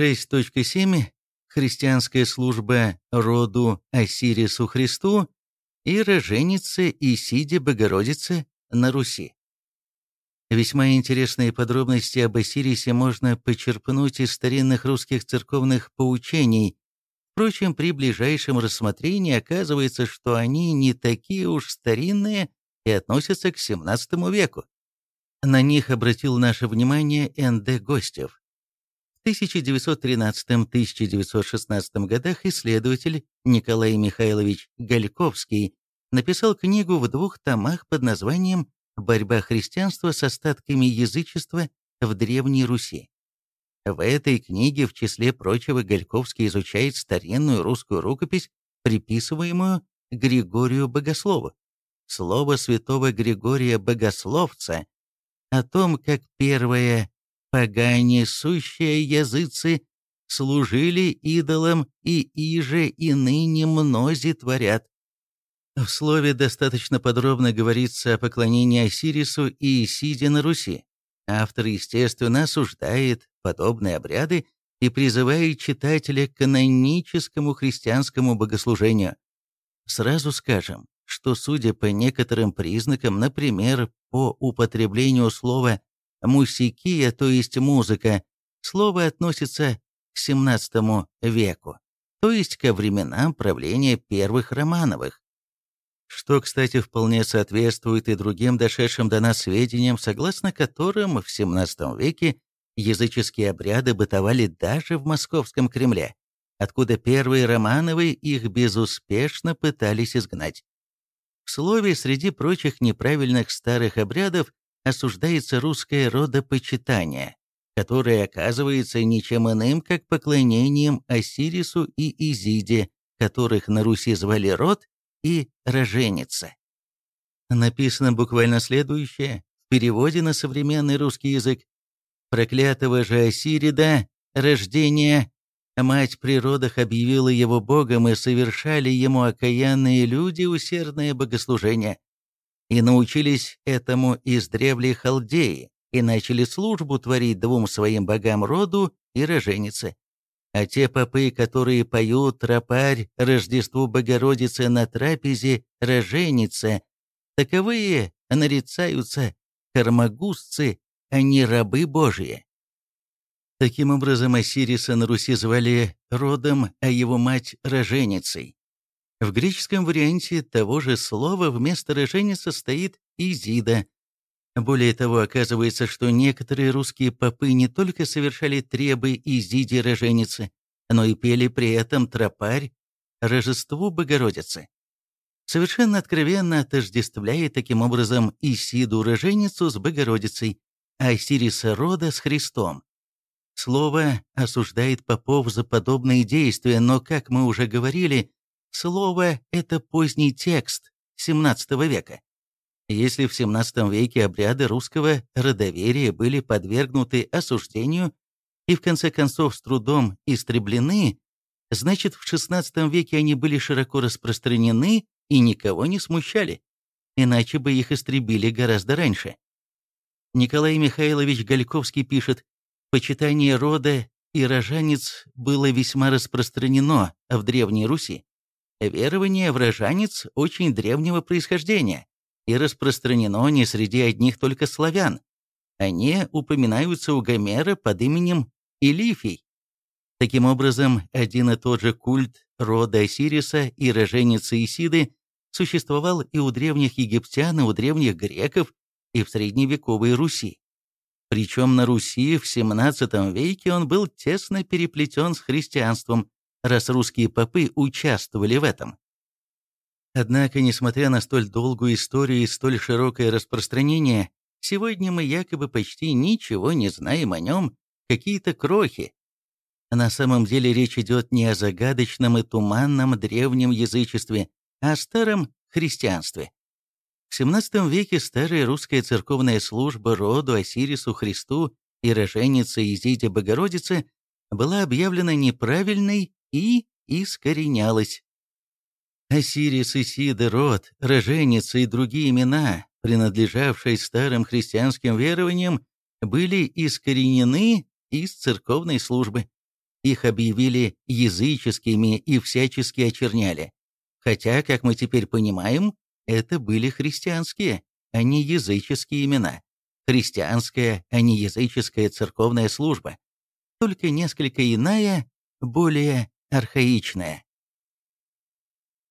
6.7 христианская служба роду Осирису Христу и роженице Исиде Богородице на Руси. Весьма интересные подробности об Осирисе можно почерпнуть из старинных русских церковных поучений. Впрочем, при ближайшем рассмотрении оказывается, что они не такие уж старинные и относятся к XVII веку. На них обратил наше внимание Н.Д. Гостев. В 1913-1916 годах исследователь Николай Михайлович Гальковский написал книгу в двух томах под названием «Борьба христианства с остатками язычества в Древней Руси». В этой книге, в числе прочего, Гальковский изучает старинную русскую рукопись, приписываемую Григорию Богослову. Слово святого Григория Богословца о том, как первая погане, сущие языцы, служили идолам, и иже и ныне мнози творят. В слове достаточно подробно говорится о поклонении Осирису и Исиде на Руси. Автор, естественно, осуждает подобные обряды и призывает читателя к каноническому христианскому богослужению. Сразу скажем, что, судя по некоторым признакам, например, по употреблению слова Мусикия, то есть музыка, слово относится к XVII веку, то есть ко временам правления первых Романовых. Что, кстати, вполне соответствует и другим дошедшим до нас сведениям, согласно которым в XVII веке языческие обряды бытовали даже в московском Кремле, откуда первые Романовы их безуспешно пытались изгнать. В слове, среди прочих неправильных старых обрядов, осуждается русское родопочитание, которое оказывается ничем иным, как поклонением Осирису и Изиде, которых на Руси звали род и роженица. Написано буквально следующее, в переводе на современный русский язык. «Проклятого же Осирида, рождение, мать при родах объявила его богом, и совершали ему окаянные люди усердное богослужение и научились этому из древлей Халдеи, и начали службу творить двум своим богам роду и роженице. А те попы, которые поют тропарь Рождеству Богородицы на трапезе роженице, таковые нарицаются кармагусцы, а не рабы Божьи. Таким образом, Осириса на Руси звали родом, а его мать – роженицей. В греческом варианте того же слова вместо роженицы стоит «изида». Более того, оказывается, что некоторые русские попы не только совершали требы изиде роженицы, но и пели при этом тропарь Рождеству Богородицы. Совершенно откровенно отождествляя таким образом Исиду роженицу с Богородицей, а Сириса рода с Христом. Слово осуждает попов за подобные действия, но, как мы уже говорили, Слово – это поздний текст XVII века. Если в XVII веке обряды русского родоверия были подвергнуты осуждению и в конце концов с трудом истреблены, значит в XVI веке они были широко распространены и никого не смущали, иначе бы их истребили гораздо раньше. Николай Михайлович Гальковский пишет, «Почитание рода и рожанец было весьма распространено в Древней Руси. Верование в рожанец очень древнего происхождения и распространено не среди одних только славян. Они упоминаются у Гомера под именем Илифий. Таким образом, один и тот же культ рода Осириса и роженицы Исиды существовал и у древних египтян, и у древних греков, и в средневековой Руси. Причем на Руси в XVII веке он был тесно переплетен с христианством, раз русские попы участвовали в этом. Однако, несмотря на столь долгую историю и столь широкое распространение, сегодня мы якобы почти ничего не знаем о нем, какие-то крохи. На самом деле речь идет не о загадочном и туманном древнем язычестве, а о старом христианстве. В XVII веке старая русская церковная служба роду Осирису Христу и роженице Изиде Богородице была объявлена неправильной и искоренялась. Осирис, Исида, Род, Роженица и другие имена, принадлежавшие старым христианским верованиям, были искоренены из церковной службы. их объявили языческими и всячески очерняли. Хотя, как мы теперь понимаем, это были христианские, а не языческие имена. Христианская, а не языческая церковная служба. Только несколько иная, более архаичная.